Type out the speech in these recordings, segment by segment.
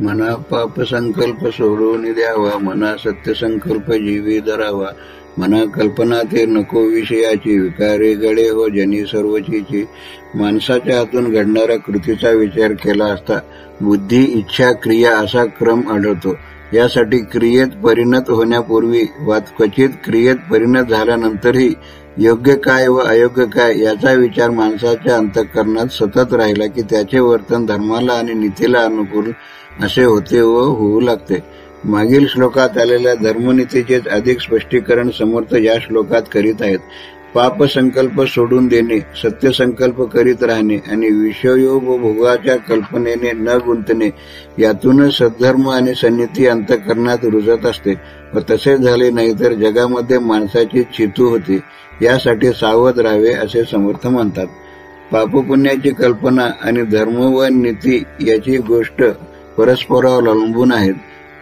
मना पाप संकल्प सोडून द्यावा मना सत्य संकल्प जीवी धरावा. मना कल्पना ते नको विषयाची विकारे गळे हो जनी सर्वचीची. माणसाच्या हातून घडणाऱ्या कृतीचा विचार केला असता बुद्धी इच्छा क्रिया असा क्रम आढळतो. यासाठी क्रियेत परिणत होण्यापूर्वी वा क्वचित क्रियेत परिणत झाल्यानंतरही योग्य काय व अयोग्य काय याचा विचार माणसाच्या अंतःकरणात सतत राहिला की त्याचे वर्तन धर्माला आणि नीतीला अनुकूल असे होते व होऊ लागते. मागील श्लोकात आलेल्या धर्मनीतीचे अधिक स्पष्टीकरण समर्थ या श्लोकात करीत आहेत. पाप संकल्प सोडून देणे सत्य संकल्प करीत राहणे आणि विषयोग व भोगाच्या कल्पनेने न गुंतणे यातूनच सद्धर्म आणि सन्निती अंतकरणात रुजत असते व तसे झाले नाही तर जगामध्ये माणसाची चितू होते. यासाठी सावध राहावे असे समर्थ म्हणतात. पापपुण्याची कल्पना आणि धर्म व नीती याची गोष्ट परस्परावर अवलंबून आहेत.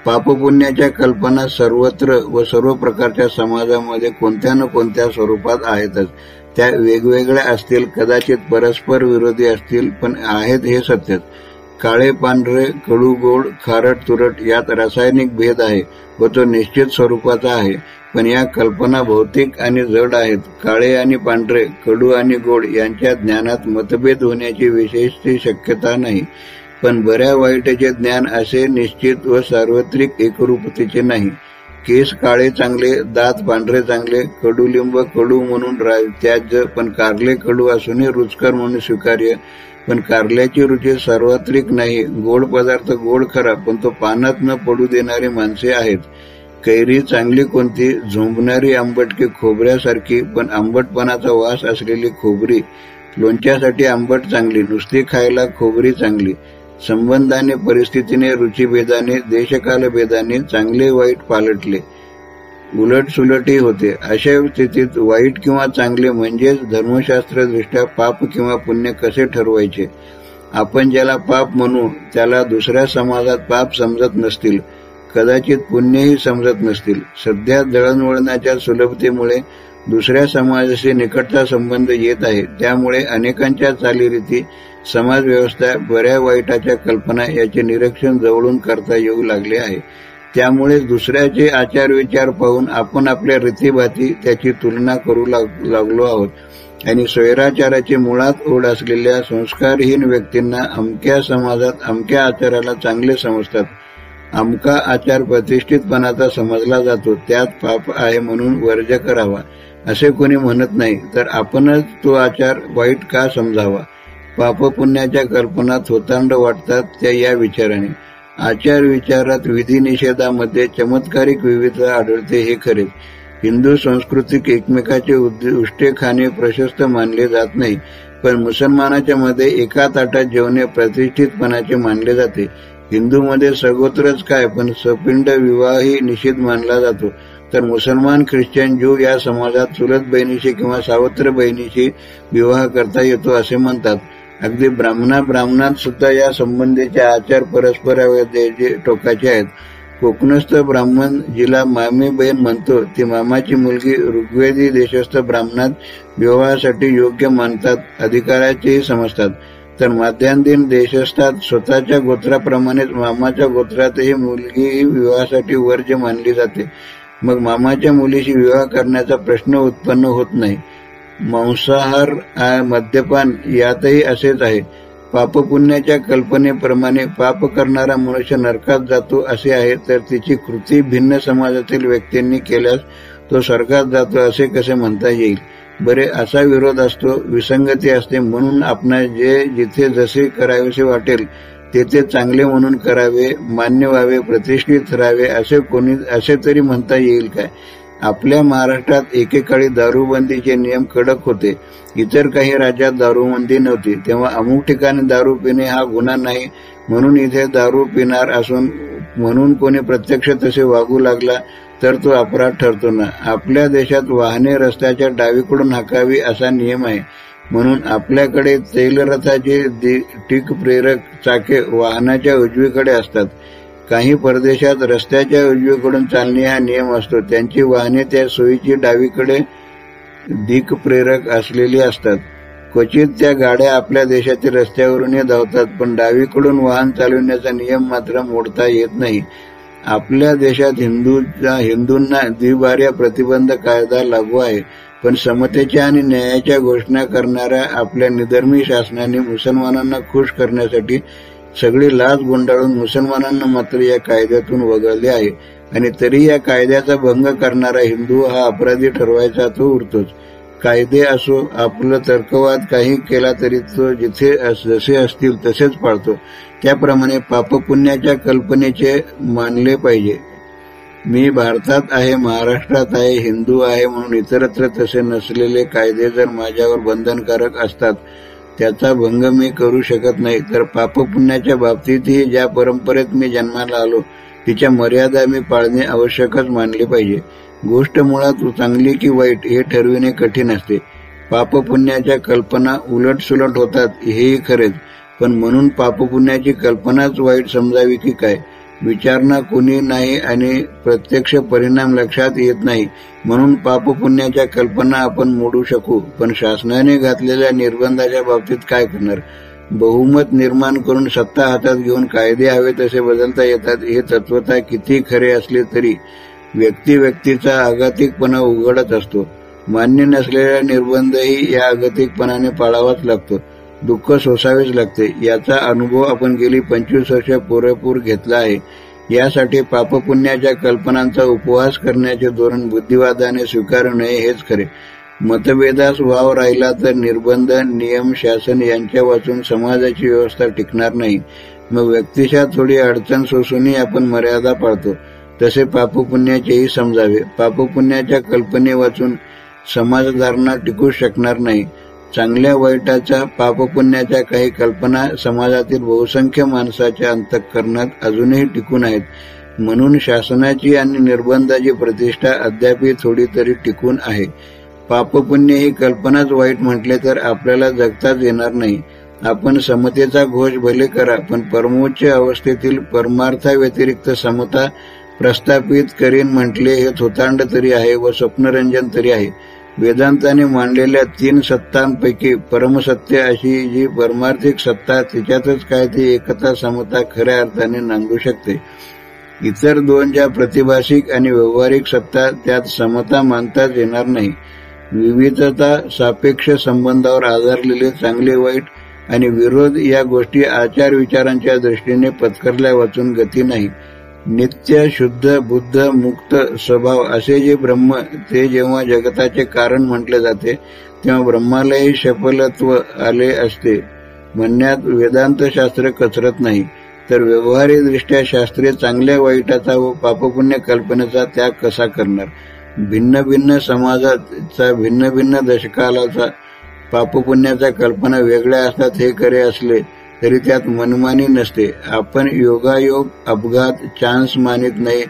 पापपुण्याच्या कल्पना सर्वत्र व सर्व प्रकारच्या समाजामध्ये कोणत्या न कोणत्या स्वरूपात आहेतच. त्या वेगवेगळ्या असतील कदाचित परस्पर विरोधी असतील पण आहेत हे सत्यच. काळे पांढरे कडू गोड खारट तुरट यात रासायनिक भेद आहे व तो निश्चित स्वरूपाचा आहे. पण या कल्पना भौतिक आणि जड आहेत. काळे आणि पांढरे कडू आणि गोड यांच्या ज्ञानात मतभेद होण्याची विशेष शक्यता नाही. पण बऱ्या वाईटचे ज्ञान असे निश्चित व सार्वत्रिक एकरूपतेचे नाही. केस काळे चांगले दात पांढरे चांगले कडुलिंब कडू म्हणून त्याज पण कारले कडू असूनही रुचकर म्हणून स्वीकार्य. पण कारल्याची रुची सार्वत्रिक नाही. गोड पदार्थ गोड खरा पण तो पानात न पडू देणारी माणसे आहेत. कैरी चांगली कोणती? झोंबणारी आंबट की खोबऱ्यासारखी पण आंबटपणाचा वास असलेली खोबरी. लोणच्यासाठी आंबट चांगली नुसती खायला खोबरी चांगली. संबंधाने परिस्थितीने रुचीभेदाने देशकालभेदाने चांगले वाईट पालटले. उलटसुलटही होते. अशा स्थितीत वाईट किंवा चांगले म्हणजेच धर्मशास्त्र दृष्ट्या पाप किंवा पुण्य कसे ठरवायचे? आपण ज्याला पाप म्हणू त्याला दुसऱ्या समाजात पाप समजत नसतील. कदाचित पुण्यही समजत नसतील. सध्या दळणवळणाच्या सुलभतेमुळे दुसऱ्या समाजाशी निकटचा संबंध येत आहे. त्यामुळे अनेकांच्या चालीरीती समाज व्यवस्था बऱ्या वाईटाच्या कल्पना याचे निरीक्षण जवळून करता येऊ लागले आहे. त्यामुळे दुसऱ्याचे आचार विचार पाहून आपण आपल्या रीतीभाती त्याची तुलना करू लागलो आहोत. आणि स्वैराचाराची मुळात ओढ असलेल्या संस्कारहीन व्यक्तींना अमक्या समाजात अमक्या आचाराला चांगले समजतात. अमका आचार प्रतिष्ठितपणाचा समजला जातो त्यात पाप आहे म्हणून वर्ज करावा असे कोणी म्हणत नाही तर आपणच तो आचार वाईट का समजावा? पाप पुण्याच्या कल्पना थोतांड वाटतात त्या या विचाराने. आचार विचारात विधी निषेधामध्ये चमत्कारिक विविधता आढळते हे खरे. हिंदू संस्कृतीत एकमेकाचे उष्टे खाणे प्रशस्त मानले जात नाही पण मुसलमानाच्या मध्ये एका ताटात जेवणे प्रतिष्ठितपणाचे मानले जाते. हिंदूमध्ये सगोत्रच काय पण सपिंड विवाहही निषेध मानला जातो. तर मुसलमान ख्रिश्चन ज्यू या समाजात चुलत बहिणीशी किंवा सावत्र बहिणीशी विवाह करता येतो असे म्हणतात. अगदी ब्राह्मणा ब्राह्मणात सुद्धा या संबंधीचे आचार परस्पर टोकाचे आहेत. कोकणस्थ ब्राह्मण जिला मामी बहीण म्हणतो ती मामाची मुलगी ऋग्वेदी देशस्थ ब्राह्मणात विवाहासाठी योग्य मानतात अधिकाराचेही समजतात. तर माध्यान्दिन देशस्थात स्वतःच्या गोत्राप्रमाणेच मामाच्या गोत्रातही मुलगी विवाहासाठी वर्ज मानली जाते. मग मामाच्या मुलीशी विवाह करण्याचा प्रश्न उत्पन्न होत नाही. मांसाहार मद्यपान यातही असेच आहे. पापपुण्याच्या कल्पनेप्रमाणे पाप करणारा मनुष्य नरकात जातो असे आहे तर तिची कृती भिन्न समाजातील व्यक्तींनी केल्यास तो स्वर्गात जातो असे कसे म्हणता येईल? बरे असा विरोध असतो विसंगती असते म्हणून आपण जे जिथे जसे करावेसे वाटेल तेथे चांगले म्हणून करावे मान्य व्हावे प्रतिष्ठित राहावे असे कोणी असे तरी म्हणता येईल काय? आपल्या महाराष्ट्रात एकेकाळी दारूबंदीचे नियम कडक होते. इतर काही राज्यात दारूबंदी नव्हती. तेव्हा अमुक ठिकाणी दारू पिणे हा गुन्हा नाही. म्हणून इथे दारू पिणार असून म्हणून कोणी प्रत्यक्ष तसे वागू लागला तर तो अपराध ठरतो ना. आपल्या देशात वाहने रस्त्याच्या डावीकडून हाकावी असा नियम आहे. म्हणून आपल्याकडे तेलरथाचे टीक प्रेरक चाके वाहनाच्या उजवीकडे असतात. काही परदेशात रस्त्याच्या उजवीकडून चालणे हा नियम असतो. त्यांची वाहने त्या सोयीची डावीकडे दिकप्रेरक असलेली असतात. क्वचित त्या गाड्या आपल्या देशातील रस्त्यावरूनही धावतात पण डावीकडून वाहन चालविण्याचा नियम मात्र मोडता येत नाही. आपल्या देशात हिंदूचा हिंदूंना द्विभार्या प्रतिबंध कायदा लागू आहे पण समतेच्या आणि न्यायाच्या घोषणा करणाऱ्या आपल्या निधर्मी शासनाने मुसलमानांना खुश करण्यासाठी सगळी लाच गुंडाळून मुसलमानांना मात्र या कायद्यातून वगळले आहे. आणि तरी या कायद्याचा भंग करणारा हिंदू हा अपराधी ठरवायचा तो उरतोच. कायदे असो आपलं तर्कवाद काही केला तरी तो जिथे जसे असतील तसेच पाळतो. त्याप्रमाणे पापपुण्याच्या कल्पनेचे मानले पाहिजे. मी भारतात आहे महाराष्ट्रात आहे हिंदू आहे म्हणून इतरत्र तसे नसलेले कायदे जर माझ्यावर बंधनकारक असतात त्याचा भंग मी करू शकत नाही. तर पापपुण्याच्या बाबतीतही ज्या परंपरेत मी जन्माला आलो तिच्या मर्यादा मी पाळणे आवश्यकच मानले पाहिजे. गोष्ट मुळात चांगली की वाईट हे ठरविणे कठीण असते. पापपुण्याच्या कल्पना उलट सुलट होतात हेही खरेच. पण म्हणून पापपुण्याची कल्पनाच वाईट समजावी की काय? विचारणा कोणी नाही आणि प्रत्यक्ष परिणाम लक्षात येत नाही. म्हणून पापपुण्याच्या कल्पना आपण मोडू शकू. पण शासनाने घातलेल्या निर्बंधाच्या बाबतीत काय करणार? बहुमत निर्माण करून सत्ता हातात घेऊन कायदे हवे तसे बदलता येतात हे तत्वता किती खरे असले तरी व्यक्ती व्यक्तीचा आघातिकपणा उघडत असतो. मान्य नसलेला निर्बंधही या आघातिकपणाने पाळावाच लागतो. दुःख सोसावेच लागते. याचा अनुभव आपण गेली पंचवीस वर्ष पुरेपूर घेतला आहे. यासाठी पापपुण्याच्या कल्पनांचा उपवास करण्याचे धोरण बुद्धिवादाने स्वीकारू नये हेच खरे. मतभेदास वाव राहिला तर निर्बंध नियम शासन यांच्या वाचून समाजाची व्यवस्था टिकणार नाही. मग व्यक्तिशा थोडी अडचण सोसूनही आपण मर्यादा पाळतो. तसे पापपुण्याचेही समजावे. पापपुण्याच्या कल्पने वाचून समाजधारणा टिकू शकणार नाही. चांगल्या वाईटाच्या पापपुण्याच्या काही कल्पना समाजातील बहुसंख्य माणसाच्या अंतःकरणात अजूनही टिकून आहेत. म्हणून शासनाची आणि निर्बंधाची प्रतिष्ठा अद्याप थोडी तरी टिकून आहे. पापपुण्य ही कल्पनाच वाईट म्हटले तर आपल्याला जगताच येणार नाही. आपण समतेचा घोष भले करा पण परमोच्च अवस्थेतील परमार्थाव्यतिरिक्त समता प्रस्थापित करीन म्हटले हे थोतांड तरी आहे व स्वप्नरंजन तरी आहे. वेदांताने मांडलेल्या तीन सत्तांपैकी परमसत्य अशी जी परमार्थिक सत्ता तिच्यातच काय ती एकता समता खऱ्या अर्थाने नांदू शकते. इतर दोन ज्या प्रतिभाषिक आणि व्यावहारिक सत्ता त्यात समता मानताच येणार नाही. विविधता सापेक्ष संबंधावर आधारलेले चांगले वाईट आणि विरोध या गोष्टी आचार विचारांच्या दृष्टीने पत्करल्या वाचून गती नाही. नित्य शुद्ध बुद्ध मुक्त स्वभाव असे जे ब्रह्म ते जेव्हा जगताचे कारण म्हटले जाते तेव्हा ब्रह्मालाही शपलत्व आले असते. म्हणण्यात वेदांत शास्त्र कचरत नाही. तर दृष्ट्या शास्त्रीय चांगल्या वाईटाचा व पापपुण्य कल्पनेचा त्याग कसा करणार? भिन्न भिन्न समाजाचा भिन्न भिन्न दशकालाचा पापपुण्याच्या कल्पना वेगळ्या असतात हे खरे असले तरी त्यात मनमानी नसते. आपण योगायोग अपघात चान्स मानित नाही.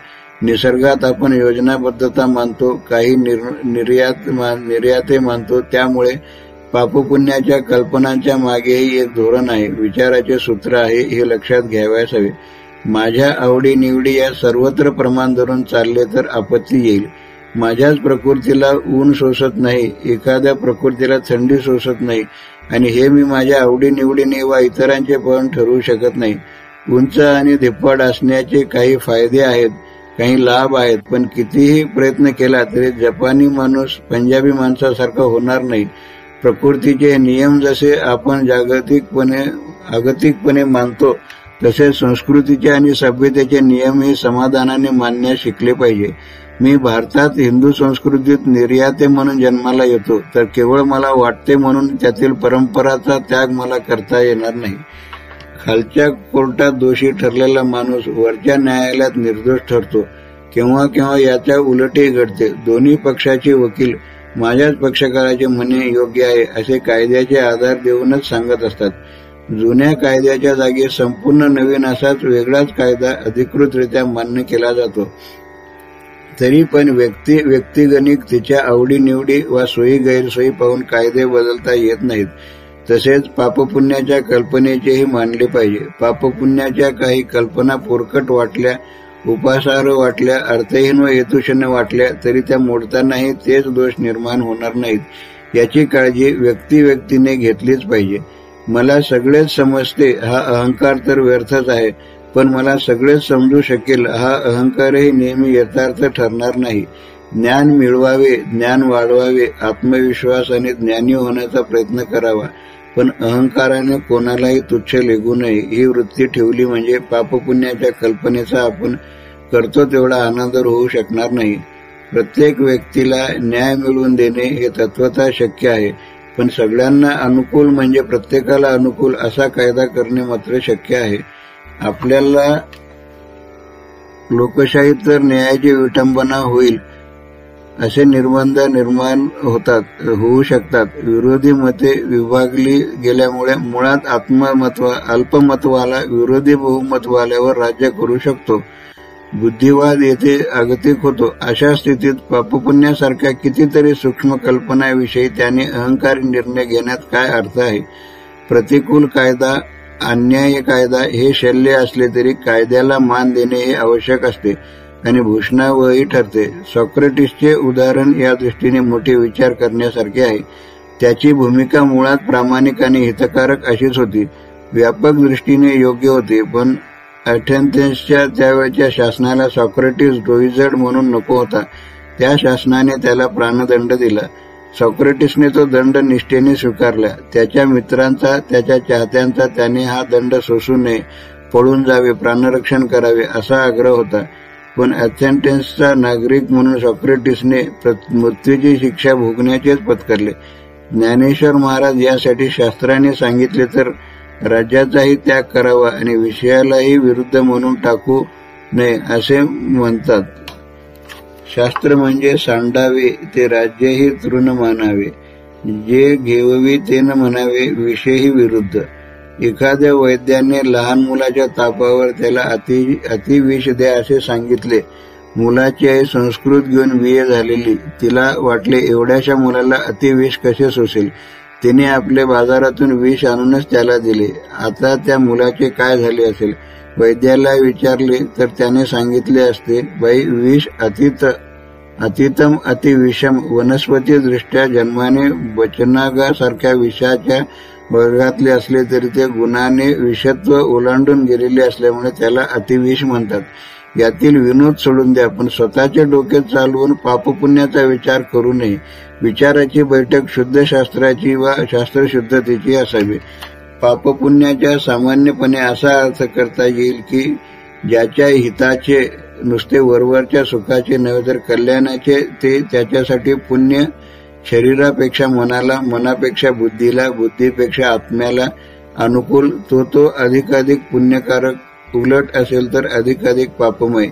निसर्गात आपण योजनाबद्धता मानतो काही निर्यात निर्याते मानतो. त्यामुळे पापपुण्याच्या कल्पनांच्या मागेही एक धोरण आहे. विचाराचे सूत्र आहे हे लक्षात घ्यावयास हवे. माझ्या आवडी निवडी या सर्वत्र प्रमाण धरून चालले तर आपत्ती येईल. माझ्याच प्रकृतीला ऊन सोसत नाही. एखाद्या प्रकृतीला थंडी सोसत नाही. आणि हे मी माझ्या आवडीनिवडीने वा इतरांचे पण ठरवू शकत नाही. उंच आणि धिप्पाड असण्याचे काही फायदे आहेत काही लाभ आहेत पण कितीही प्रयत्न केला तरी जपानी माणूस पंजाबी माणसासारखा होणार नाही. प्रकृतीचे नियम जसे आपण जागतिकपणे आगतिकपणे मानतो तसे संस्कृतीचे आणि सभ्यतेचे नियमही समाधानाने मानण्यास शिकले पाहिजे. मी भारतात हिंदू संस्कृतीत निर्याते म्हणून जन्माला येतो तर केवळ मला वाटते म्हणून त्यातील परंपराचा त्याग मला करता येणार नाही. खालच्या कोर्टात दोषी ठरलेला माणूस वरच्या न्यायालयात निर्दोष ठरतो. केव्हा केव्हा याच्या उलटही घडते. दोन्ही पक्षाचे वकील माझ्याच पक्षकाराचे म्हणणे योग्य आहे असे कायद्याचे आधार देऊनच सांगत असतात. जुन्या कायद्याच्या जागी संपूर्ण नवीन असाच वेगळाच कायदा अधिकृतरित्या मान्य केला जातो. तरी पण व्यक्ती व्यक्तिगणिक तिच्या आवडीनिवडी वा सोयी गैरसोयी पाहून कायदे बदलता येत नाहीत. तसेच पापपुण्याच्या कल्पनेचेही मानले पाहिजे. पापपुण्याच्या काही कल्पना पोरकट वाटल्या उपासार वाटल्या अर्थहीन व हेतुशून्य वाटल्या तरी त्या मोडतानाही तेच दोष निर्माण होणार नाहीत. याची काळजी व्यक्ती व्यक्तीने घेतलीच पाहिजे. मला सगळेच समजते हा अहंकार तर व्यर्थच आहे. पण मला सगळेच समजू शकेल हा अहंकारही नेहमी यथार्थ ठरणार नाही. ज्ञान मिळवावे ज्ञान वाढवावे आत्मविश्वासाने ज्ञानी होण्याचा प्रयत्न करावा. पण अहंकाराने कोणालाही तुच्छ लेगू नये. ही वृत्ती ठेवली म्हणजे पापपुण्याच्या कल्पनेचा आपण करतो तेवढा आनंद होऊ शकणार नाही. प्रत्येक व्यक्तीला न्याय मिळवून देणे हे तत्वता शक्य आहे. पण सगळ्यांना अनुकूल म्हणजे प्रत्येकाला अनुकूल असा कायदा करणे मात्र शक्य आहे. आपल्याला लोकशाहीत तर न्यायाची विटंबना होईल असे निर्बंध निर्माण होतात होऊ शकतात. विरोधी मते विभागली गेल्यामुळे मुळात आत्ममत्व अल्पमत्वाला विरोधी बहुमतवाल्यावर राज्य करू शकतो. बुद्धिवाद येथे आगतिक होतो. अशा स्थितीत पापपुण्यासारख्या कितीतरी सूक्ष्म कल्पनाविषयी त्याने अहंकारी निर्णय घेण्यात काय अर्थ आहे? प्रतिकूल कायदा अन्याय कायदा हे शल्य असले तरी कायद्याला मान देणे हे आवश्यक असते आणि भूषणावही ठरते. सॉक्रेटिसचे उदाहरण या दृष्टीने मोठे विचार करण्यासारखे आहे. त्याची भूमिका मुळात प्रामाणिक आणि हितकारक अशीच होती. व्यापक दृष्टीने योग्य होते पण अथेन्सच्या त्यावेळच्या शासनाला सॉक्रेटिस डोईझड म्हणून नको होता. त्या शासनाने त्याला प्राणदंड दिला. सॉक्रेटिसने तो दंड निष्ठेने स्वीकारला. त्याच्या मित्रांचा त्याच्या चाहत्यांचा त्याने हा दंड सोसू नये पळून जावे प्राणरक्षण करावे असा आग्रह होता. पण अथेंटेन्सचा नागरिक म्हणून सॉक्रेटिसने मृत्यूची शिक्षा भोगण्याचेच पत्करले. ज्ञानेश्वर महाराज यासाठी शास्त्राने सांगितले तर राज्याचाही त्याग करावा आणि विषयालाही विरुद्ध म्हणून टाकू नये असे म्हणतात. शास्त्र म्हणजे सांडावे ते राज्यही तृण मानावे. जे घेववी ते न म्हणावे विषयही विरुद्ध. एखाद्या वैद्याने लहान मुलाच्या तापावर त्याला अति अतिविष द्या असे सांगितले. मुलाची आई संस्कृत घेऊन विये झालेली. तिला वाटले एवढ्याशा मुलाला अतिविष कसे सोसेल? तिने आपले बाजारातून विष आणूनच त्याला दिले. आता त्या मुलाचे काय झाले असेल? वैद्याला विचारले तर त्याने सांगितले असते बाई विष अतित अतितम अतिविषम. वनस्पती दृष्ट्या जन्माने बचनागासारख्या विषाच्या वर्गातले असले तरी ते गुणाने विषत्व ओलांडून गेलेले असल्यामुळे त्याला अतिविष म्हणतात. यातील विनोद सोडून द्या पण स्वतःचे डोके चालवून पापपुण्याचा विचार करू नये. विचाराची बैठक शुद्ध शास्त्राची वा शास्त्रशुद्धतेची असावी. पापपुण्याच्या सामान्यपणे असा अर्थ करता येईल की ज्याच्या हिताचे नुसते वरवरच्या सुखाचे नव्हे तर कल्याणाचे ते त्याच्यासाठी पुण्य शरीरापेक्षा मनाला मनापेक्षा बुद्धीला बुद्धीपेक्षा आत्म्याला अनुकूल तो तो अधिकाधिक पुण्यकारक उलट असेल तर अधिकाधिक पापमय.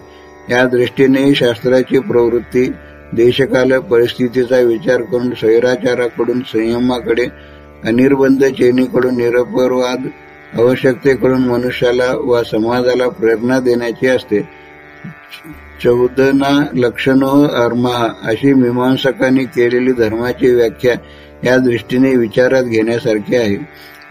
या दृष्टीनेही शास्त्राची प्रवृत्ती देशकाल परिस्थितीचा विचार करून स्वैराचाराकडून संयमाकडे अनिर्बंध चेनीकडून निरपरवाद आवश्यकतेकडून मनुष्याला वा समाजाला प्रेरणा देण्याची असते. चौदना लक्षणो अर्माहा अशी मीमांसकांनी केलेली धर्माची व्याख्या या दृष्टीने विचारात घेण्यासारखी आहे.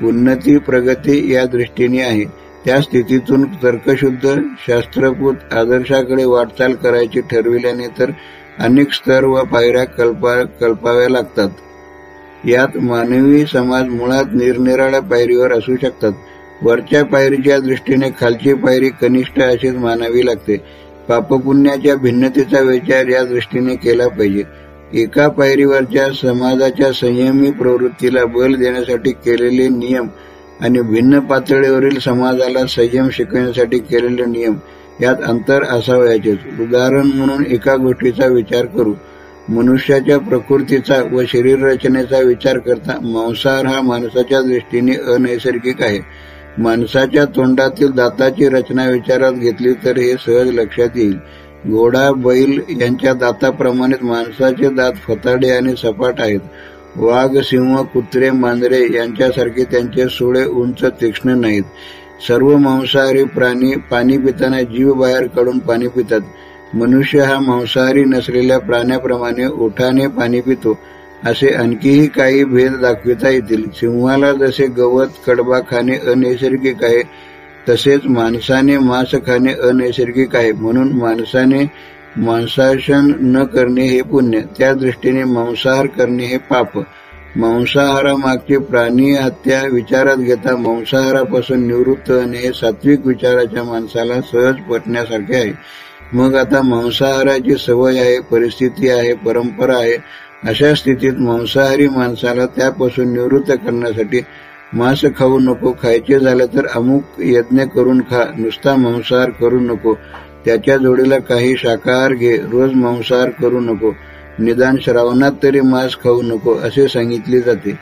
उन्नती प्रगती या दृष्टीने आहे. त्या स्थितीतून तर्कशुद्ध शास्त्रपूत आदर्शाकडे वाटचाल करायची ठरविल्याने तर अनेक स्तर व पायऱ्या कल्पा कल्पाव्या लागतात. यात मानवी समाज मुळात निरनिराळ्या पायरीवर असू शकतात. वरच्या पायरीच्या दृष्टीने खालची पायरी कनिष्ठ अशीच मानावी लागते. पापपुण्याच्या भिन्नतेचा विचार या दृष्टीने केला पाहिजे. एका पायरीवरच्या समाजाच्या संयमी प्रवृत्तीला बल देण्यासाठी केलेले नियम आणि भिन्न पातळीवरील समाजाला संयम शिकवण्यासाठी केलेले नियम यात अंतर असावयाचेच. उदाहरण म्हणून एका गोष्टीचा विचार करू. मनुष्याच्या प्रकृतीचा व शरीर रचनेचा विचार करता मांसाहार हा माणसाच्या दृष्टीने अनैसर्गिक आहे. माणसाच्या तोंडातील दाताची रचना विचारात घेतली तर हे सहज लक्षात येईल. घोडा बैल यांच्या दाताप्रमाणेच माणसाचे दात फताडे आणि सपाट आहेत. वाघ सिंह कुत्रे मांजरे यांच्यासारखे त्यांचे सोळे उंच तीक्ष्ण नाहीत. सर्व मांसाहारी प्राणी पाणी पिताना जीव बाहेर काढून पाणी पितात. मनुष्य हा मांसाहारी नसलेल्या प्राण्याप्रमाणे ओठाने पाणी पितो असे आणखीही काही भेद दाखविता येतील. सिंहाला जसे गवत कडबा खाणे अनैसर्गिक आहे तसेच माणसाने मांस खाणे अनैसर्गिक आहे. म्हणून माणसाने मांसाशन न करणे हे पुण्य त्या दृष्टीने मांसाहार करणे हे पाप. मांसाहारामागची प्राणी हत्या विचारात घेता मांसाहारापासून निवृत्त होणे हे सात्विक विचाराच्या माणसाला सहज पटण्यासारखे आहे. मग आता मांसाहाराची सवय आहे परिस्थिती आहे परंपरा आहे अशा स्थितीत मांसाहारी माणसाला त्यापासून निवृत्त करण्यासाठी मांस खाऊ नको खायचे झालं तर अमुक यज्ञ करून खा नुसता मांसाहार करू नको त्याच्या जोडीला काही शाकाहार घे रोज मांसाहार करू नको निदान श्रावणात तरी मांस खाऊ नको असे सांगितले जाते.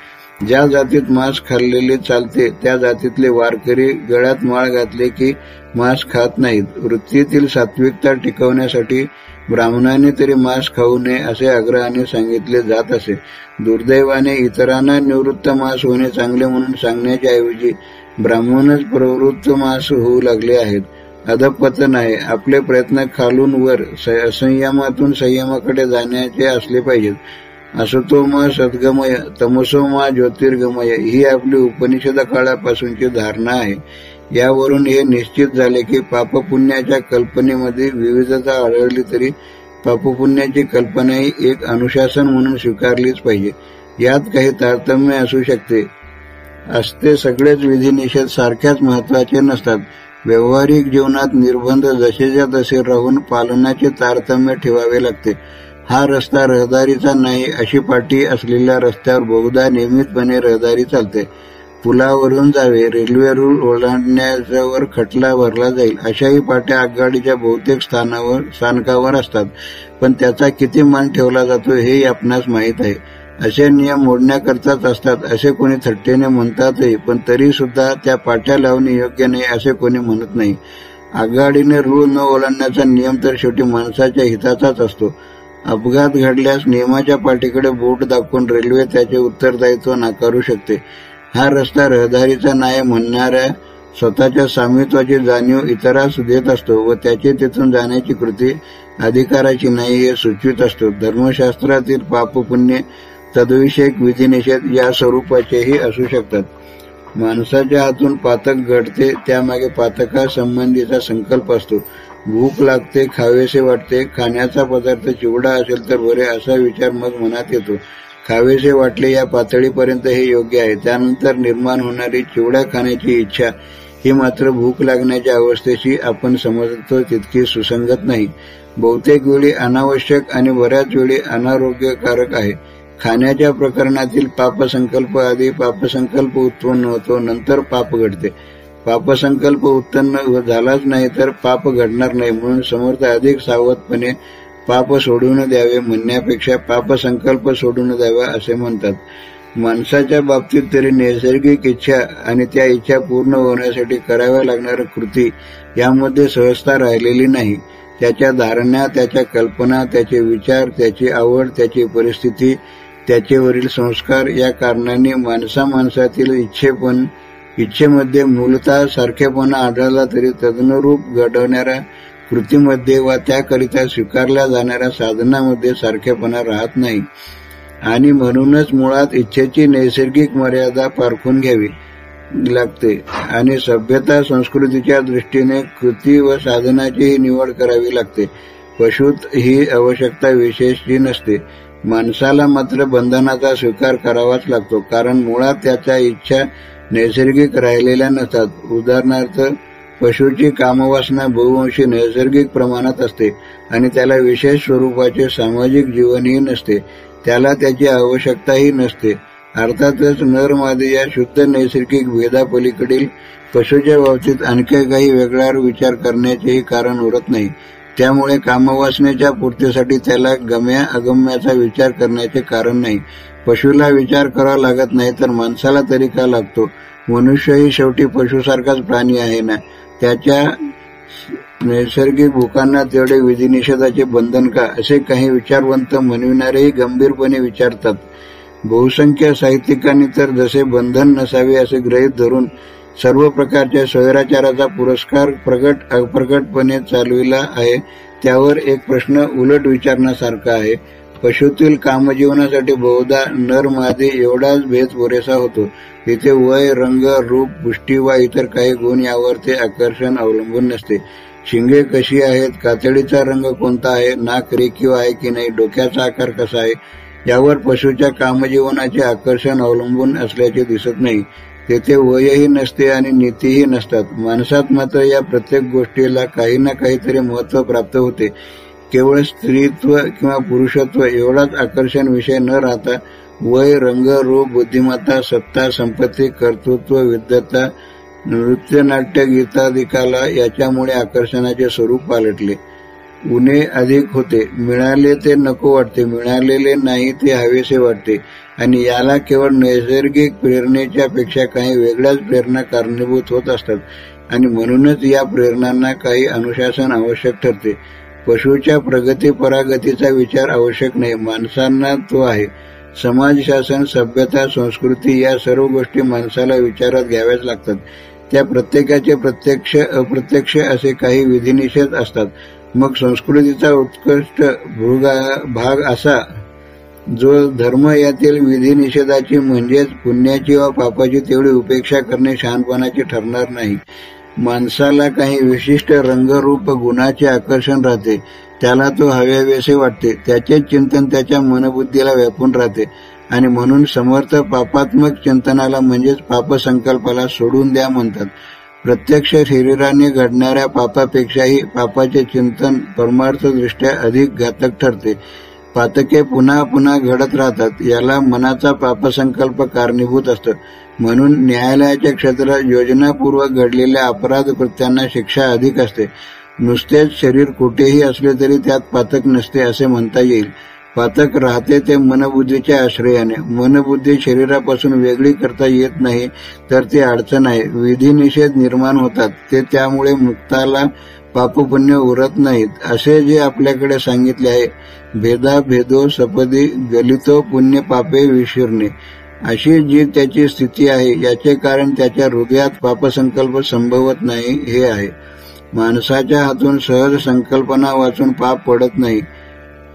ज्या जातीत मांस खाल्लेले चालते त्या जातीतले वारकरी गळ्यात माळ घातले की मांस खात नाहीत. वृत्तीतील सात्विकता टिकवण्यासाठी ब्राह्मणाने तरी मांस खाऊ नये असे आग्रहाने सांगितले जात असे. दुर्दैवाने इतरांना निवृत्त मांस होणे चांगले म्हणून सांगण्याच्या ऐवजी ब्राह्मणच प्रवृत्त मांस होऊ लागले आहेत. अधपतन आहे आपले प्रयत्न खालून वर संयमातून संयमाकडे जाण्याचे असले पाहिजेत. असतोमा सद्गमय तमसोमा ज्योतिर्गमय ही आपली उपनिषद काळापासूनची धारणा आहे. यावरून हे निश्चित झाले की पापपुण्याच्या कल्पनेमध्ये विविधता आढळली तरी पापपुण्याची कल्पनाही एक अनुशासन म्हणून स्वीकारलीच पाहिजे. यात काही तारतम्य असू शकते. असते सगळेच विधिनिषेध सारख्याच महत्त्वाचे नसतात. व्यावहारिक जीवनात निर्बंध जसेच्या तसे राहून पालनाचे तारतम्य ठेवावे लागते. हा रस्ता रहदारीचा नाही अशी पाठी असलेल्या रस्त्यावर बहुधा नियमितपणे रहदारी चालते. पुलावरून जावे रेल्वे रूळ ओलांडण्याच्यावर खटला भरला जाईल अशाही पाट्या आगगाडीच्या बहुतेक स्थानावर स्थानकावर असतात. पण त्याचा किती मान ठेवला जातो हे आपणास माहीत आहे. असे नियम मोडण्याकरताच असतात असे कोणी थट्टेने म्हणतातही पण तरी सुद्धा त्या पाट्या लावणे योग्य नाही असे कोणी म्हणत नाही. आगगाडीने रूळ न ओलांडण्याचा नियम तर शेवटी माणसाच्या हिताचाच असतो. अपघात घडल्यास नियमाच्या पाठीकडे बोट दाखवून रेल्वे त्याचे उत्तरदायित्व नाकारू शकते. हा रस्ता रहदारीचा नाही म्हणणाऱ्या स्वतःच्या स्वामित्वाची जाणीव इतरास देत असतो व त्याची तिथून जाण्याची कृती अधिकाराची नाही हे सूचित असतो. धर्मशास्त्रातील पापपुण्य तद्विषयक विधिनिषेध या स्वरूपाचेही असू शकतात. माणसाच्या हातून पातक घडते त्यामागे पातका संबंधीचा संकल्प असतो. भूक लागते खावेसे वाटते खाण्याचा पदार्थ चिवडा असेल तर बरे असा विचार मग मनात येतो. खावेसे वाटले या पातळीपर्यंत हे योग्य आहे. त्यानंतर निर्माण होणारी चिवडा खाण्याची इच्छा ही मात्र भूक लागण्याच्या अवस्थेशी आपण समजतो तितकी सुसंगत नाही. बहुतेक वेळी अनावश्यक आणि बऱ्याच वेळी अनारोग्यकारक आहे. खाण्याच्या प्रकरणातील पापसंकल्प आधी पापसंकल्प उत्पन्न होतो नंतर पाप घडते. पापसंकल्प उत्पन्न झालाच नाही तर पाप घडणार नाही. म्हणून समर्थ अधिक सावधपणे पाप सोडून द्यावे म्हणण्यापेक्षा पापसंकल्प सोडून द्यावा असे म्हणतात. माणसाच्या बाबतीत तरी नैसर्गिक इच्छा आणि त्या इच्छा पूर्ण होण्यासाठी कराव्या लागणाऱ्या कृती यामध्ये सहजता राहिलेली नाही. त्याच्या धारणा त्याच्या कल्पना त्याचे विचार त्याची आवड त्याची परिस्थिती त्याच्यावरील संस्कार या कारणाने माणसा माणसातील इच्छेपण इच्छेमध्ये मूलतः सारखेपणा आढळला तरी तज्ञरूप घडवणाऱ्या कृतीमध्ये वा त्याकरिता स्वीकारल्या जाणाऱ्या साधनामध्ये सारखेपणा राहत नाही. आणि म्हणूनच मुळात इच्छेची नैसर्गिक मर्यादा पारखून घ्यावी लागते आणि सभ्यता संस्कृतीच्या दृष्टीने कृती व साधनाचीही निवड करावी लागते. पशुत ही आवश्यकता विशेषची नसते. माणसाला मात्र बंधनाचा स्वीकार करावाच लागतो कारण मुळात त्याच्या इच्छा नैसर्गिक राहिलेल्या नसतात. उदाहरणार्थ पशुची कामवासना बहुवंशी नैसर्गिक प्रमाणात असते आणि त्याला विशेष स्वरूपाचे सामाजिक जीवनही नसते. त्याला त्याची आवश्यकताही नसते. अर्थातच नरमादी या शुद्ध नैसर्गिक भेदापलीकडील पशुच्या बाबतीत आणखी काही वेगळ्यावर विचार करण्याचेही कारण उरत नाही. त्यामुळे कामवासनेच्या पूर्तीसाठी त्याला गम्या अगम्याचा विचार करण्याचे कारण नाही. पशुला विचार करावा लागत नाही तर माणसाला तरी का लागतो? मनुष्यही शेवटी पशुसारखाच प्राणी आहे ना? त्याच्या नैसर्गिक भूकांना तेवढे विधिनिषेधाचे बंधन का? असे काही विचारवंत म्हणविणारेही गंभीरपणे विचारतात. बहुसंख्य साहित्यिकांनी तर जसे बंधन नसावे असे गृहीत धरून सर्व प्रकारच्या स्वैराचाराचा पुरस्कार प्रगट अप्रगटपणे चालविला आहे. त्यावर एक प्रश्न उलट विचारण्यासारखा आहे. पशुतील कामजीवनासाठी बहुधा नर मादे एवढाच भेद पुरेसा होतो. तिथे वय रंग रूप पुष्टी वा इतर काही गुण यावर ते आकर्षण अवलंबून नसते. शिंगे कशी आहेत? कातडीचा रंग कोणता आहे? नाक रेखीव आहे की नाही? डोक्याचा आकार कसा आहे? यावर पशुच्या कामजीवनाचे आकर्षण अवलंबून असल्याचे दिसत नाही. तेथे वयही नसते आणि नीतीही नसतात. माणसात मात्र या प्रत्येक गोष्टीला काही ना काहीतरी महत्त्व प्राप्त होते. केवळ स्त्रीत्व किंवा पुरुषत्व एवढाच आकर्षण विषय न राहता वय रंग रूप बुद्धिमत्ता सत्ता संपत्ती कर्तृत्व विद्वत्ता नृत्य नाट्य गीतादिकाला याच्यामुळे आकर्षणाचे स्वरूप पालटले. उणे अधिक होते. मिळाले ते नको वाटते. मिळालेले नाही ते हवेसे वाटते. आणि याला केवळ नैसर्गिक प्रेरणेच्या पेक्षा काही वेगळ्याच प्रेरणा कारणीभूत होत असतात. आणि म्हणूनच या प्रेरणांना काही अनुशासन आवश्यक ठरते. पशुच्या प्रगती परागतीचा विचार आवश्यक नाही. माणसांना तो आहे. समाजशासन सभ्यता संस्कृती या सर्व गोष्टी माणसाला विचारात घ्याव्याच लागतात. त्या प्रत्येकाचे प्रत्यक्ष अप्रत्यक्ष असे काही विधिनिषेध असतात. मग संस्कृतीचा उत्कृष्ट भाग असा जो धर्म यातील विधिनिषेधाची म्हणजेच पुण्याची व पापाची तेवढी उपेक्षा करणे शहाणपणाची ठरणार नाही. माणसाला काही विशिष्ट रंगरूप गुणाचे आकर्षण राहते त्याला तो हव्यावेसे वाटते त्याचेच चिंतन त्याच्या मनबुद्धीला व्यापून राहते आणि म्हणून समर्थ पापात्मक चिंतनाला म्हणजेच पापसंकल्पाला सोडून द्या म्हणतात. प्रत्यक्ष शरीराने घडणाऱ्या पापापेक्षाही पापाचे चिंतन परमार्थदृष्ट्या अधिक घातक ठरते. पातके पुन्हा पुन्हा घडत राहतात याला मनाचा पापसंकल्प कारणीभूत असतो. म्हणून न्यायालयाच्या क्षेत्रात योजनापूर्वक घडलेल्या अपराध कृत्यांना शिक्षा अधिक असते. नुसतेच शरीर कुठेही असले तरी त्यात पातक नसते असे म्हणता येईल. पातक राहते ते मनबुद्धीच्या आश्रयाने. मनबुद्धी शरीरापासून वेगळी करता येत नाही तर ते अडचण आहे. विधिनिषेध निर्माण होतात. ते त्यामुळे मुक्ताला पापपुण्य उरत नाहीत. असे जे आपल्याकडे सांगितले आहे भेदा भेदो सपदी गलितो पुण्य पापे विशिरणे अशी जी त्याची स्थिती आहे याचे कारण त्याच्या हृदयात पापसंकल्प संभवत नाही हे आहे. माणसाच्या हातून सहज संकल्पना वाचून पाप पडत नाही.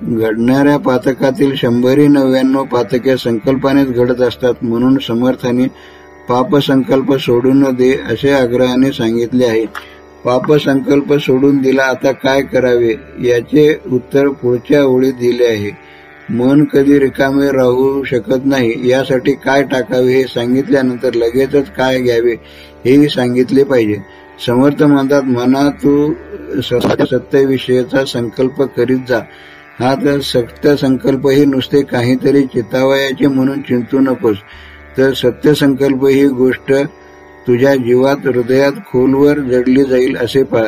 घडणाऱ्या पातकातील शंभरी नव्याण्णव पातके संकल्पानेच घडत असतात म्हणून समर्थाने पापसंकल्प सोडून दे असे आग्रहाने सांगितले आहे. पापसंकल्प सोडून दिला आता काय करावे याचे उत्तर पुढच्या ओळीत दिले आहे. मन कधी रिकामे राहू शकत नाही यासाठी काय टाकावे हे सांगितल्यानंतर लगेचच काय घ्यावे हेही सांगितले पाहिजे. समर्थ म्हणतात मना तू सत्यविषयीचा संकल्प करीत जा. हा तर सत्य संकल्प ही नुसते काहीतरी चितावयाचे म्हणून चिंतू नकोस तर सत्य संकल्प ही गोष्ट तुझ्या जीवात हृदयात खोलवर जडली जाईल असे पहा.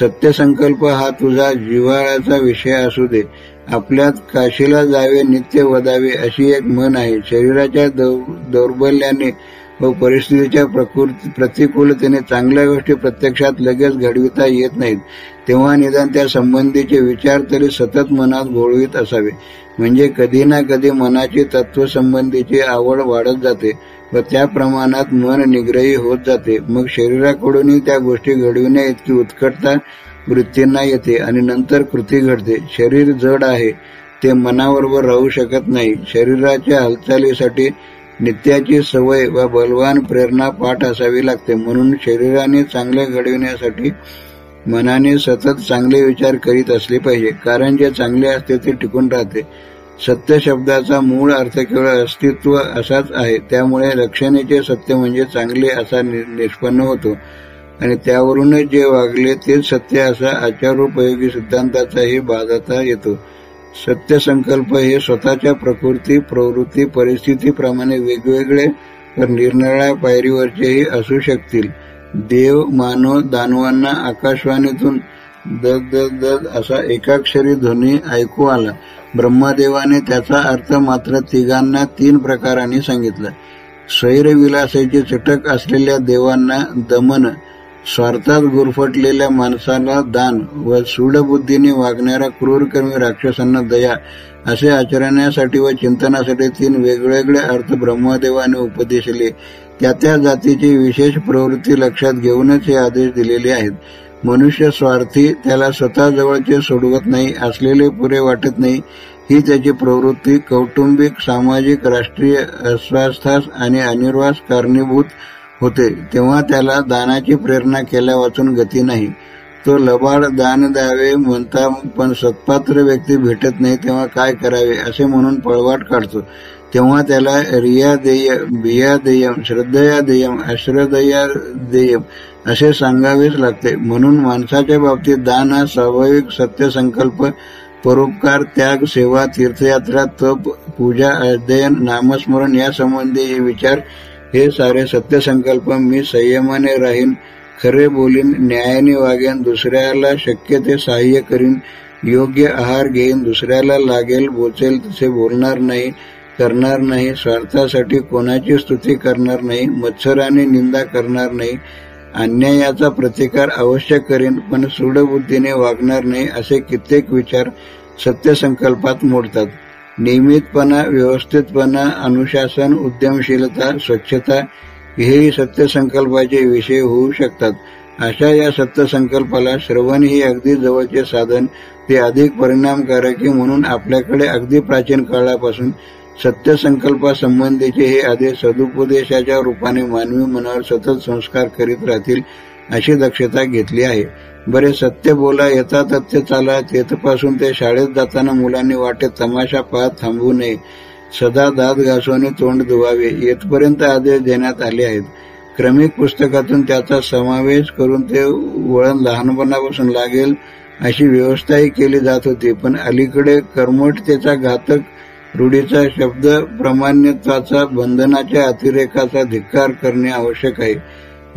सत्यसंकल्प हा तुझा जिव्हाळ्याचा विषय असू दे. आपल्यात काशीला जावे नित्य वदावे अशी एक मन आहे. शरीराच्या दौर्बल्याने व परिस्थितीच्या प्रतिकूलतेने चांगल्या गोष्टी प्रत्यक्षात लगेच घडविता येत नाहीत. तेव्हा निदान त्या संबंधीचे विचार तरी सतत मनात गोळवीत असावे. म्हणजे कधी ना कधी मनाची तत्वसंबंधीची आवड वाढत जाते व त्या प्रमाणात मन निग्रही होत जाते. मग शरीराकडूनही त्या गोष्टी घडविण्या इतकी उत्कटता वृत्तींना येते आणि नंतर कृती घडते. शरीर जड आहे ते मनाबरोबर राहू शकत नाही. शरीराच्या हालचालीसाठी नित्याची सवय व बलवान प्रेरणा पाठ असावी लागते. म्हणून शरीराने चांगले घडविण्यासाठी मनाने सतत चांगले विचार करीत असले पाहिजे. कारण जे चांगले असते ते टिकून राहते. सत्य शब्दाचा मूळ अर्थ केवळ अस्तित्व असाच आहे. त्यामुळे लक्षणेचे सत्य म्हणजे चांगले असा निष्पन्न होतो. आणि त्यावरूनच जे वागले तेच सत्य असा आचारोपयोगी सिद्धांताचाही बाधाता येतो. सत्य संकल्प हे स्वतःच्या प्रकृती प्रवृत्ती परिस्थितीप्रमाणे वेगवेगळे तर निरनिराळ्या पायरीवरचेही असू शकतील. देव मानव दानवांना आकाशवाणीतून दद दद दद असा एकाक्षरी ध्वनी ऐकू आला. ब्रह्मदेवाने त्याचा अर्थ मात्र तिघांना तीन प्रकारांनी सांगितला. स्वैरविलासाची चटक असलेल्या देवांना दमन स्वार्थात गुरफटलेल्या माणसाला दान व सूडबुद्धीने वागणाऱ्या क्रूरकर्मी राक्षसांना दया असे आचरण्यासाठी व चिंतनासाठी तीन वेगवेगळे अर्थ ब्रह्मदेवाने उपदेशले. त्या त्या जातीची विशेष प्रवृत्ती लक्षात घेऊनच हे आदेश दिलेले आहेत. मनुष्य स्वार्थी त्याला स्वतः जवळचे सोडवत नाही असलेले पुरे वाटत नाही. ही त्याची प्रवृत्ती कौटुंबिक सामाजिक राष्ट्रीय अस्वास्थास आणि अनिर्वास कारणीभूत होते. तेव्हा त्याला दानाची प्रेरणा केल्या वाचून गती नाही. तो लबाड दान द्यावे म्हणता पण सत्पात्र व्यक्ती भेटत नाही तेव्हा काय करावे असे म्हणून पळवाट काढतो. तेव्हा त्याला रिया देय बिया देयम श्रद्धया देयम अश्रदया देयम असे सांगावेच लागते. म्हणून माणसाच्या बाबतीत दान हा स्वाभाविक सत्यसंकल्प, परोपकार, त्याग, सेवा, तीर्थयात्रा, तप, पूजा, अध्ययन, नामस्मरण या संबंधी विचार, हे सारे सत्यसंकल्प मी संयमाने राहीन, खरे बोलीन, न्यायाने वागेन, दुसऱ्याला शक्य ते सहाय्य करीन, योग्य आहार घेईन, दुसऱ्याला लागेल, बोचेल तसे बोलणार नाही करणार नाही स्वार्थासाठी कोणाची स्तुती करणार नाही मत्सराने निंदा करणार नाही अन्यायाचा प्रतिकार अवश्य करेन पण सूडबुद्धीने वागणार नाही असे कित्येक विचार सत्यसंकल्पात मोडतात. नियमितपणा व्यवस्थितपणा अनुशासन उद्यमशीलता स्वच्छता हेही सत्यसंकल्पाचे विषय होऊ शकतात. अशा या सत्यसंकल्पाला श्रवण ही अगदी जवळचे साधन ते अधिक परिणामकारक म्हणून आपल्याकडे अगदी प्राचीन काळापासून सत्यसंकल्पासंबंधीचे हे आदेश सदुपदेशाच्या रूपाने मानवी मनावर सतत संस्कार करीत राहतील अशी दक्षता घेतली आहे. बरे सत्य बोला येता तथ्य चाला तेथपासून ते शाळेत जाताना मुलांनी वाटे तमाशा पाहत थांबू नये. सदा दात घासून तोंड धुवावे येथपर्यंत आदेश देण्यात आले आहेत. क्रमिक पुस्तकातून त्याचा समावेश करून ते वळण लहानपणापासून लागेल अशी व्यवस्थाही केली जात होती पण अलीकडे कर्मठतेचा घातक रूढीचा शब्द प्रमाण्यत्वाचा बंधनाच्या अतिरेकाचा धिक्कार करणे आवश्यक आहे.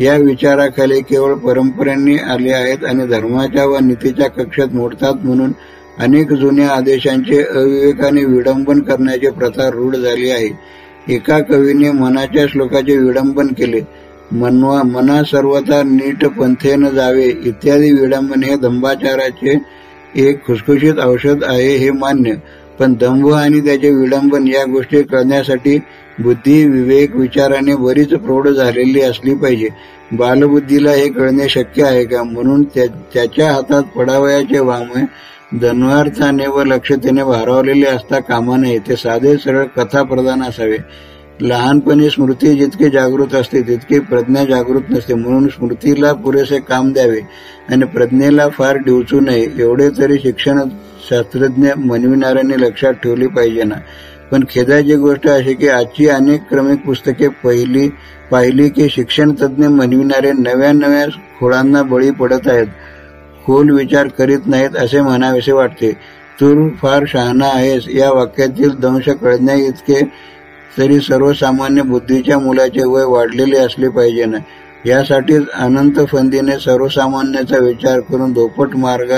या विचाराखाली केवळ परंपरांनी आले आहेत आणि धर्माच्या व नीतीच्या कक्षेत मोडतात म्हणून अनेक जुन्या आदेशांचे अविवेकाने विडंबन करण्याची प्रथा रूढ झाली आहे. एका कवीने मनाच्या श्लोकाचे विडंबन केले. मनवा मना सर्वता नीट पंथेन जावे इत्यादी विडंबन हे दंभाचाराचे एक खुसखुशीत औषध आहे हे मान्य. पण दंभ आणि त्याचे विडंबन या गोष्टी कळण्यासाठी बुद्धी विवेक विचाराने बरीच प्रौढ झालेली असली पाहिजे. बालबुद्धीला हे कळणे शक्य आहे का? म्हणून त्याच्या हातात पडावयाचे वाङ्मय धन्वार्थाने व लक्षतेने भारावलेले असता कामा नये. ते साधे सरळ कथा प्रधान असावे. लहानपणी स्मृती जितकी जागृत असते तितकी प्रज्ञा जागृत नसते. म्हणून स्मृतीला पुरेसे काम द्यावे आणि प्रज्ञेला फार डिवचू नये एवढे तरी शिक्षण शास्त्रज्ञ मनविणाऱ्यांनी लक्षात ठेवली पाहिजे ना. पण खेदाची गोष्ट अशी की आजची अनेक क्रमिक पुस्तके पहिली पाहिली की शिक्षण तज्ज्ञ मनविणारे नव्या नव्या खोळांना बळी पडत आहेत खोल विचार करीत नाहीत असे म्हणावेसे वाटते. तू फार शहाणा आहेस. या वाक्यातील दंश कळण्या इतके तरी सर्वसामान्य बुद्धीच्या मुलाचे वय वाढलेले असले पाहिजे ना. यासाठीच अनंत फंदीने सर्वसामान्याचा विचार करून दोपट मार्ग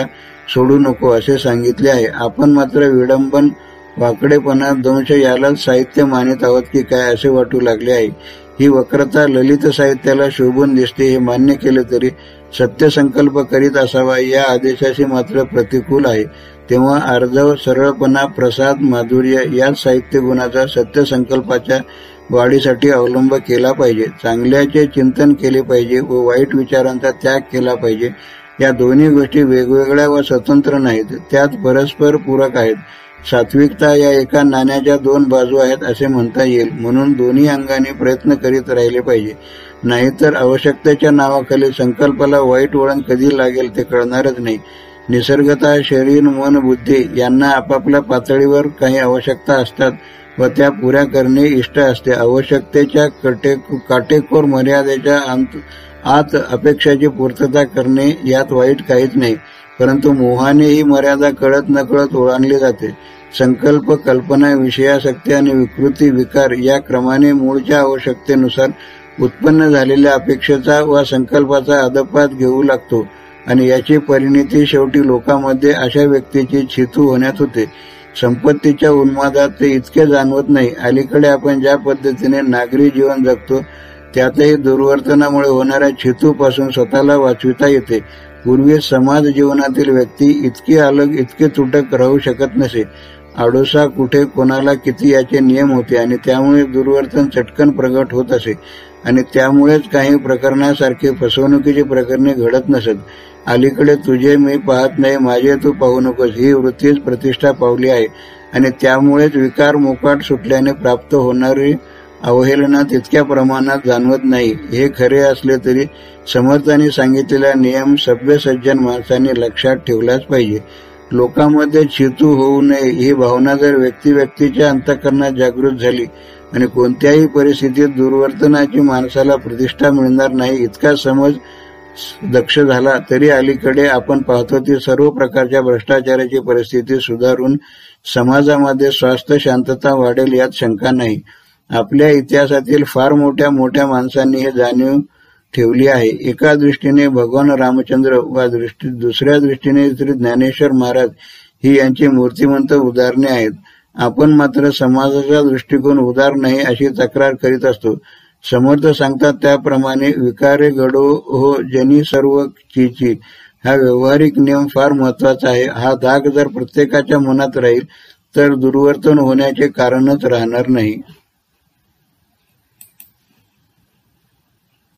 सोडू नको असे सांगितले आहे. आपण मात्र विडंबन वाकडेपणा दंश यालाच साहित्य मानित आहोत की काय असे वाटू लागले आहे. ही वक्रता ललित साहित्याला शोभून दिसते हे मान्य केले तरी सत्यसंकल्प करीत असावा या आदेशाशी मात्र प्रतिकूल आहे. तेव्हा अर्धव सरळपणा प्रसाद माधुर्य याच साहित्य गुणाचा सत्यसंकल्पाच्या वाढीसाठी अवलंब केला पाहिजे. चांगल्याचे चिंतन केले पाहिजे व वाईट विचारांचा त्याग केला पाहिजे. या दोन्ही गोष्टी वेगवेगळ्या व स्वतंत्र नाहीत. त्यात परस्पर पूरक आहेत. सात्विकता या एका नाण्याच्या दोन बाजू आहेत असे म्हणता येईल. म्हणून दोन्ही अंगाने प्रयत्न करीत राहिले पाहिजे. नाहीतर आवश्यकतेच्या नावाखाली संकल्पाला वाईट वळण कधी लागेल ते कळणारच नाही. निसर्गता शरीर मन बुद्धी यांना आपापल्या पातळीवर काही आवश्यकता असतात व त्या पुऱ्या करणे इष्ट असते. आवश्यकतेच्या काटेकोर मर्यादेच्या आत अपेक्षाची पूर्तता करणे यात वाईट काहीच नाही परंतु मोहाने ही मर्यादा कळत नकळत ओळाणली जाते. संकल्प कल्पना विषयाशक्ती आणि विकृती विकार या क्रमाने मूळच्या आवश्यकतेनुसार उत्पन्न झालेल्या अपेक्षेचा व संकल्पाचा अदपात घेऊ लागतो. आणि याची परिणिती शेवटी लोकांमध्ये अशा व्यक्तीची छितू होण्यात होते. संपत्तीच्या उन्मादात ते इतके जाणवत नाही. अलीकडे आपण ज्या पद्धतीने नागरी जीवन जगतो त्यातही दुर्वर्तनामुळे होणाऱ्या छितूपासून स्वतःला वाचविता येते. पूर्वी समाज जीवनातील व्यक्ती इतकी अलग इतके तुटक राहू शकत नसे. आडोसा कुठे कोणाला किती याचे नियम होते आणि त्यामुळे दुर्वर्तन चटकन प्रगट होत असे. आणि त्यामुळेच काही प्रकरणासारखे फसवणुकीची प्रकरणे घडत नसत. अलीकडे तुझे मी पाहत नाही माझे तू पाहू नकोस. ही वृत्तीच प्रतिष्ठा पावली आहे. आणि त्यामुळेच विकार मोकाट सुटल्याने प्राप्त होणारी अवहेलना तितक्या प्रमाणात जाणवत नाही. हे खरे असले तरी समर्थांनी सांगितलेला नियम सभ्य सज्जन माणसाने लक्षात ठेवलाच पाहिजे. लोकांमध्ये चितू होऊ नये ही भावना जर व्यक्ती व्यक्तीच्या अंतकरणात जागृत झाली आणि कोणत्याही परिस्थितीत दुर्वर्तनाची माणसाला प्रतिष्ठा मिळणार नाही इतका समज दक्ष झाला तरी अलीकडे आपण पाहतो ती सर्व प्रकारच्या भ्रष्टाचाराची परिस्थिती सुधारून समाजामध्ये स्वास्थ्य शांतता वाढेल यात शंका नाही. आपल्या इतिहासातील फार मोठ्या मोठ्या माणसांनी हे जाणीव ठेवली आहे. एका दृष्टीने भगवान रामचंद्र वा दृष्टी दुसऱ्या दृष्टीने श्री ज्ञानेश्वर महाराज ही यांची मूर्तिमंत उदाहरणे आहेत. आपण मात्र समाजाचा दृष्टिकोन उदार नाही अशी तक्रार करीत असतो. समर्थ सांगतात त्याप्रमाणे विकारे घडो हो जनी सर्व चीची. हा व्यवहारिक नियम फार महत्त्वाचा आहे. हा धाक जर प्रत्येकाच्या मनात राहील तर दुर्वर्तन होण्याचे कारणच राहणार नाही.